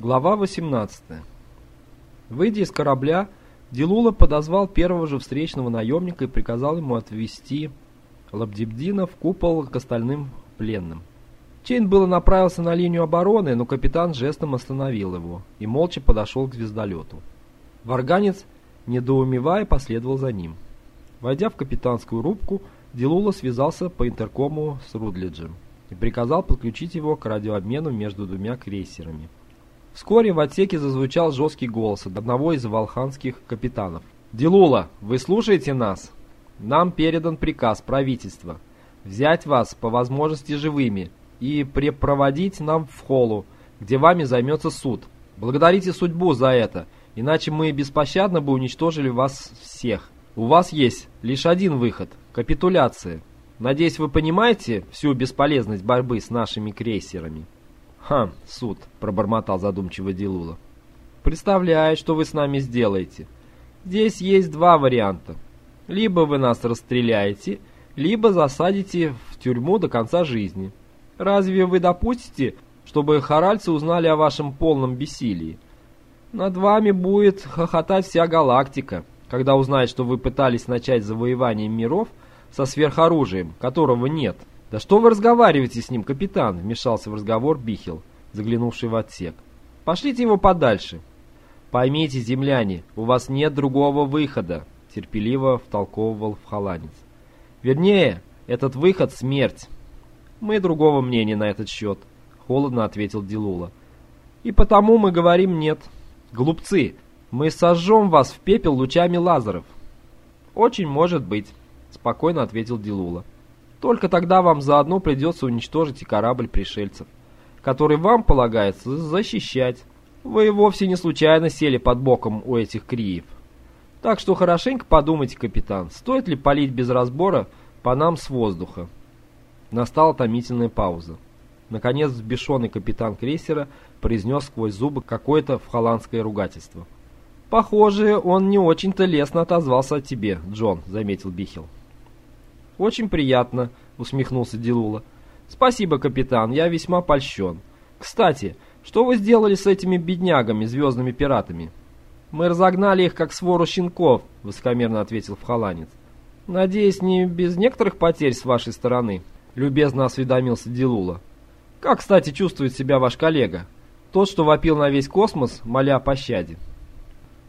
Глава 18. Выйдя из корабля, Дилула подозвал первого же встречного наемника и приказал ему отвезти Лабдибдина в купол к остальным пленным. Чейн было направился на линию обороны, но капитан жестом остановил его и молча подошел к звездолету. Варганец, недоумевая, последовал за ним. Войдя в капитанскую рубку, Дилула связался по интеркому с Рудлиджем и приказал подключить его к радиообмену между двумя крейсерами. Вскоре в отсеке зазвучал жесткий голос одного из волханских капитанов. «Дилула, вы слушаете нас? Нам передан приказ правительства взять вас по возможности живыми и препроводить нам в холлу, где вами займется суд. Благодарите судьбу за это, иначе мы беспощадно бы уничтожили вас всех. У вас есть лишь один выход – капитуляция. Надеюсь, вы понимаете всю бесполезность борьбы с нашими крейсерами?» «Ха, суд», — пробормотал задумчиво Дилула. «Представляю, что вы с нами сделаете. Здесь есть два варианта. Либо вы нас расстреляете, либо засадите в тюрьму до конца жизни. Разве вы допустите, чтобы хоральцы узнали о вашем полном бессилии? Над вами будет хохотать вся галактика, когда узнает, что вы пытались начать завоевание миров со сверхоружием, которого нет». «Да что вы разговариваете с ним, капитан?» — вмешался в разговор Бихел, заглянувший в отсек. «Пошлите его подальше». «Поймите, земляне, у вас нет другого выхода», — терпеливо втолковывал в халанец. «Вернее, этот выход — смерть». «Мы другого мнения на этот счет», — холодно ответил Дилула. «И потому мы говорим нет. Глупцы, мы сожжем вас в пепел лучами лазеров». «Очень может быть», — спокойно ответил Дилула. Только тогда вам заодно придется уничтожить и корабль пришельцев, который вам полагается защищать. Вы вовсе не случайно сели под боком у этих криев. Так что хорошенько подумайте, капитан, стоит ли палить без разбора по нам с воздуха. Настала томительная пауза. Наконец взбешенный капитан крейсера произнес сквозь зубы какое-то вхоландское ругательство. «Похоже, он не очень-то лестно отозвался о тебе, Джон», — заметил Бихел. «Очень приятно», — усмехнулся Дилула. «Спасибо, капитан, я весьма польщен. Кстати, что вы сделали с этими беднягами, звездными пиратами?» «Мы разогнали их, как свору щенков», — высокомерно ответил Вхоланец. «Надеюсь, не без некоторых потерь с вашей стороны», — любезно осведомился Дилула. «Как, кстати, чувствует себя ваш коллега? Тот, что вопил на весь космос, моля о пощаде».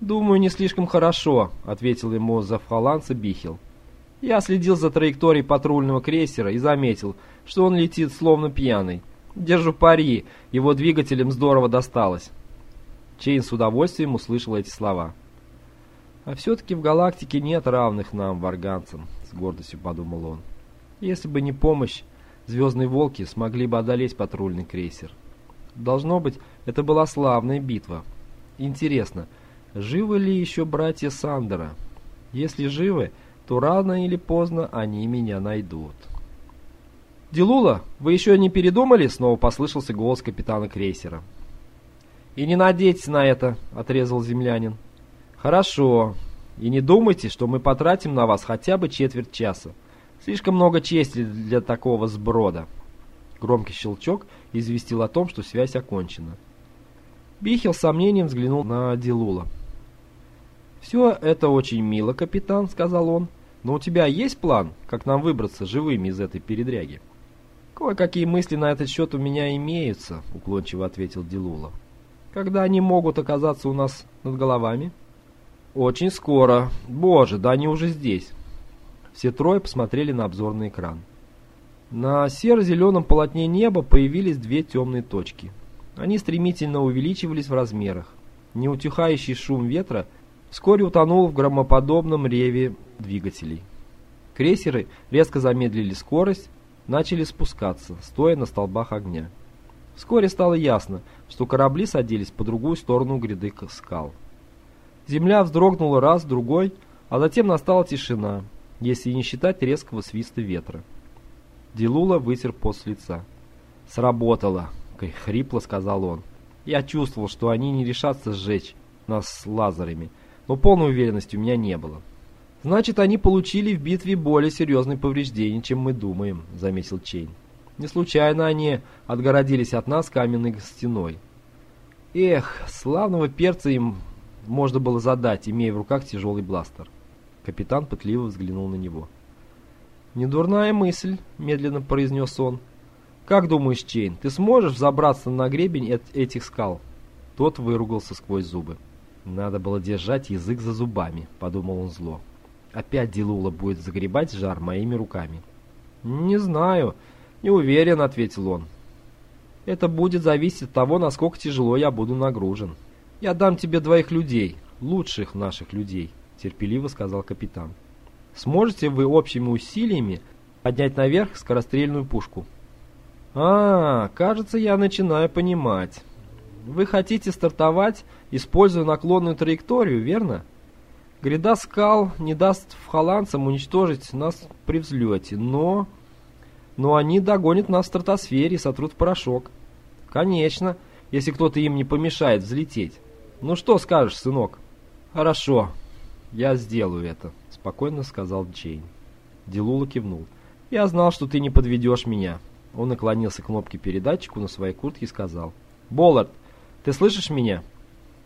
«Думаю, не слишком хорошо», — ответил ему за Вхоланца Бихел. Я следил за траекторией патрульного крейсера и заметил, что он летит словно пьяный. Держу пари, его двигателям здорово досталось. Чейн с удовольствием услышал эти слова. «А все-таки в галактике нет равных нам, варганцам», — с гордостью подумал он. «Если бы не помощь, звездные волки смогли бы одолеть патрульный крейсер. Должно быть, это была славная битва. Интересно, живы ли еще братья Сандера? Если живы, то рано или поздно они меня найдут. «Дилула, вы еще не передумали?» — снова послышался голос капитана крейсера. «И не надейтесь на это», — отрезал землянин. «Хорошо. И не думайте, что мы потратим на вас хотя бы четверть часа. Слишком много чести для такого сброда». Громкий щелчок известил о том, что связь окончена. Бихел с сомнением взглянул на Дилула. «Все это очень мило, капитан», — сказал он. Но у тебя есть план, как нам выбраться живыми из этой передряги? Кое-какие мысли на этот счет у меня имеются, уклончиво ответил Дилула. Когда они могут оказаться у нас над головами? Очень скоро. Боже, да они уже здесь. Все трое посмотрели на обзорный экран. На серо-зеленом полотне неба появились две темные точки. Они стремительно увеличивались в размерах. Неутихающий шум ветра вскоре утонул в громоподобном реве двигателей. Крейсеры резко замедлили скорость, начали спускаться, стоя на столбах огня. Вскоре стало ясно, что корабли садились по другую сторону гряды скал. Земля вздрогнула раз, другой, а затем настала тишина, если не считать резкого свиста ветра. Дилула вытер пот с лица. «Сработало!» — хрипло сказал он. «Я чувствовал, что они не решатся сжечь нас с лазерами, но полной уверенности у меня не было. «Значит, они получили в битве более серьезные повреждения, чем мы думаем», — заметил Чейн. «Не случайно они отгородились от нас каменной стеной. Эх, славного перца им можно было задать, имея в руках тяжелый бластер. Капитан пытливо взглянул на него. «Недурная мысль», — медленно произнес он. «Как думаешь, Чейн, ты сможешь забраться на гребень от этих скал?» Тот выругался сквозь зубы. «Надо было держать язык за зубами», — подумал он зло. «Опять Дилула будет загребать жар моими руками». «Не знаю, не уверен», — ответил он. «Это будет зависеть от того, насколько тяжело я буду нагружен». «Я дам тебе двоих людей, лучших наших людей», — терпеливо сказал капитан. «Сможете вы общими усилиями поднять наверх скорострельную пушку?» «А, кажется, я начинаю понимать. Вы хотите стартовать, используя наклонную траекторию, верно? Гряда скал не даст вхоландцам уничтожить нас при взлете, но... Но они догонят нас в стратосфере и сотрут порошок. Конечно, если кто-то им не помешает взлететь. «Ну что скажешь, сынок?» «Хорошо, я сделаю это», — спокойно сказал Джейн. Дилула кивнул. «Я знал, что ты не подведешь меня». Он наклонился к кнопке передатчику на своей куртке и сказал. «Боллард, ты слышишь меня?»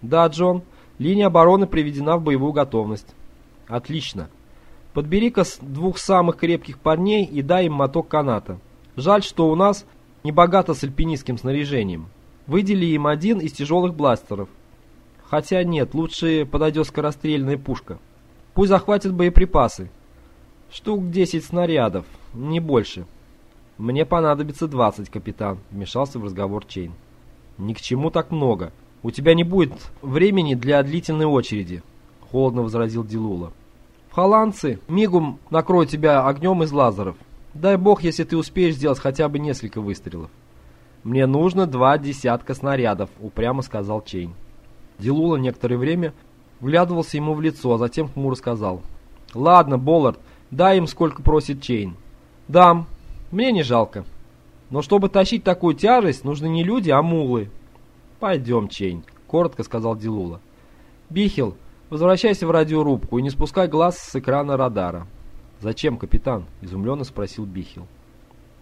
«Да, Джон. Линия обороны приведена в боевую готовность». «Отлично. Подбери-ка двух самых крепких парней и дай им моток каната. Жаль, что у нас не богато с альпинистским снаряжением. Выдели им один из тяжелых бластеров. Хотя нет, лучше подойдет скорострельная пушка. Пусть захватит боеприпасы. Штук 10 снарядов, не больше. Мне понадобится 20, капитан, вмешался в разговор Чейн. Ни к чему так много. У тебя не будет времени для длительной очереди, холодно возразил Дилула. Холландцы мигом накроют тебя огнем из лазеров. Дай бог, если ты успеешь сделать хотя бы несколько выстрелов. Мне нужно два десятка снарядов, упрямо сказал Чейн. Дилула некоторое время вглядывался ему в лицо, а затем хмуро сказал. «Ладно, Боллард, дай им сколько просит Чейн». «Дам. Мне не жалко. Но чтобы тащить такую тяжесть, нужны не люди, а мулы». «Пойдем, Чейн», — коротко сказал Дилула. «Бихил, возвращайся в радиорубку и не спускай глаз с экрана радара». «Зачем, капитан?» — изумленно спросил Бихил.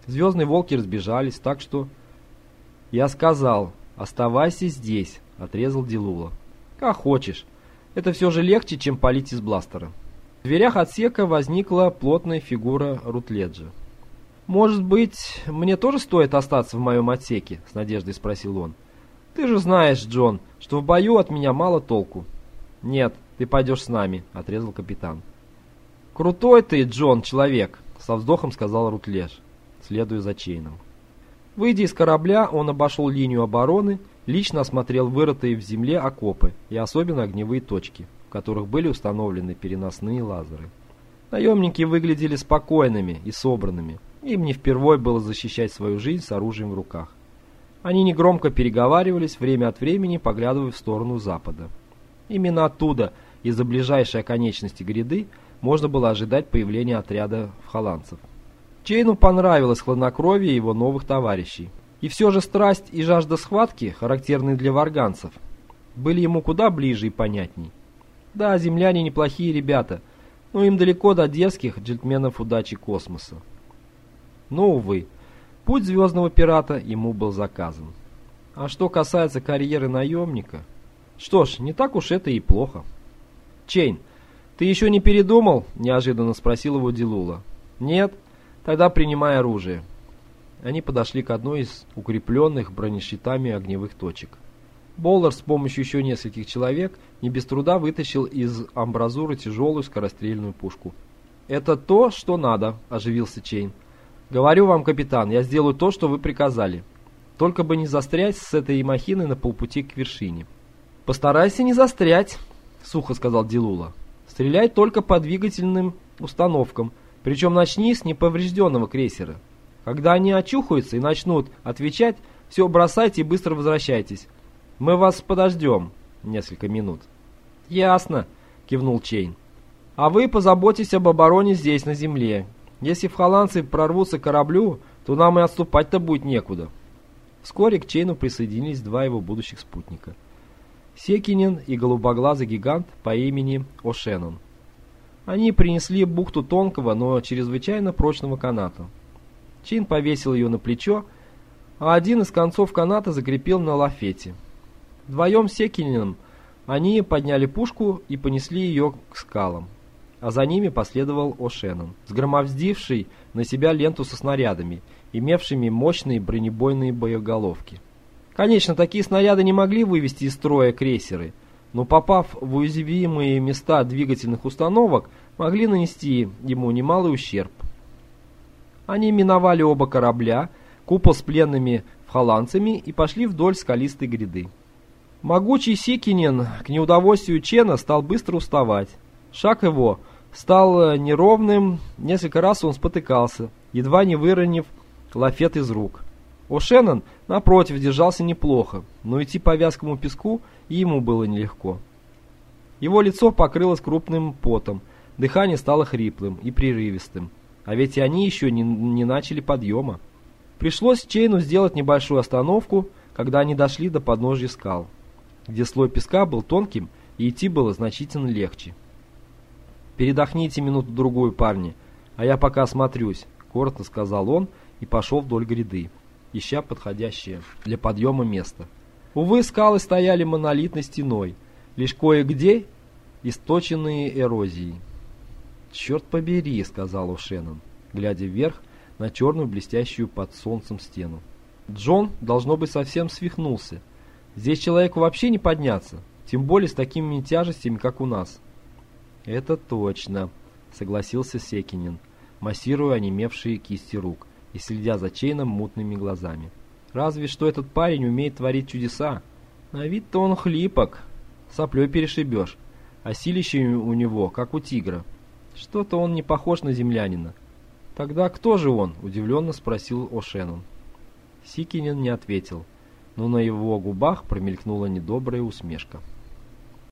Звездные волки разбежались, так что... «Я сказал, оставайся здесь», — отрезал Дилула. «Как хочешь. Это все же легче, чем палить из бластера». В дверях отсека возникла плотная фигура Рутледжа. «Может быть, мне тоже стоит остаться в моем отсеке?» — с надеждой спросил он. «Ты же знаешь, Джон, что в бою от меня мало толку». «Нет, ты пойдешь с нами», — отрезал капитан. «Крутой ты, Джон, человек», — со вздохом сказал Рутледж, следуя за Чейном. Выйдя из корабля, он обошел линию обороны лично осмотрел вырытые в земле окопы и особенно огневые точки, в которых были установлены переносные лазеры. Наемники выглядели спокойными и собранными, им не впервой было защищать свою жизнь с оружием в руках. Они негромко переговаривались, время от времени поглядывая в сторону запада. Именно оттуда, из-за ближайшей оконечности гряды, можно было ожидать появления отряда холландцев. Чейну понравилось хладнокровие его новых товарищей. И все же страсть и жажда схватки, характерные для варганцев, были ему куда ближе и понятней. Да, земляне неплохие ребята, но им далеко до дерзких джентльменов удачи космоса. Но, увы, путь звездного пирата ему был заказан. А что касается карьеры наемника... Что ж, не так уж это и плохо. «Чейн, ты еще не передумал?» – неожиданно спросил его Дилула. «Нет? Тогда принимай оружие». Они подошли к одной из укрепленных бронещитами огневых точек. Боллар с помощью еще нескольких человек не без труда вытащил из амбразуры тяжелую скорострельную пушку. «Это то, что надо», – оживился Чейн. «Говорю вам, капитан, я сделаю то, что вы приказали. Только бы не застрять с этой махиной на полпути к вершине». «Постарайся не застрять», – сухо сказал Дилула. «Стреляй только по двигательным установкам, причем начни с неповрежденного крейсера». Когда они очухаются и начнут отвечать, все бросайте и быстро возвращайтесь. Мы вас подождем несколько минут. Ясно, кивнул Чейн. А вы позаботьтесь об обороне здесь, на земле. Если в прорвутся к кораблю, то нам и отступать-то будет некуда. Вскоре к Чейну присоединились два его будущих спутника. Секинин и голубоглазый гигант по имени О'Шеннон. Они принесли бухту тонкого, но чрезвычайно прочного каната. Чин повесил ее на плечо, а один из концов каната закрепил на лафете. Вдвоем с Секининым они подняли пушку и понесли ее к скалам. А за ними последовал О'Шеннон, сгромоздивший на себя ленту со снарядами, имевшими мощные бронебойные боеголовки. Конечно, такие снаряды не могли вывести из строя крейсеры, но попав в уязвимые места двигательных установок, могли нанести ему немалый ущерб. Они миновали оба корабля, купол с пленными холландцами и пошли вдоль скалистой гряды. Могучий Сикинен к неудовольствию Чена стал быстро уставать. Шаг его стал неровным, несколько раз он спотыкался, едва не выронив лафет из рук. О'Шеннон, напротив, держался неплохо, но идти по вязкому песку ему было нелегко. Его лицо покрылось крупным потом, дыхание стало хриплым и прерывистым, а ведь и они еще не, не начали подъема. Пришлось Чейну сделать небольшую остановку, когда они дошли до подножья скал где слой песка был тонким и идти было значительно легче. «Передохните минуту-другую, парни, а я пока осмотрюсь», — коротко сказал он и пошел вдоль гряды, ища подходящее для подъема место. Увы, скалы стояли монолитной стеной, лишь кое-где источенные эрозией. «Черт побери», — сказал Ушеннон, глядя вверх на черную блестящую под солнцем стену. Джон, должно быть, совсем свихнулся. Здесь человеку вообще не подняться, тем более с такими тяжестями, как у нас. Это точно, согласился Секинин, массируя онемевшие кисти рук и следя за Чейном мутными глазами. Разве что этот парень умеет творить чудеса. На вид-то он хлипок, соплей перешибешь, а силище у него, как у тигра. Что-то он не похож на землянина. Тогда кто же он? Удивленно спросил О'Шеннон. Сикинин не ответил но на его губах промелькнула недобрая усмешка.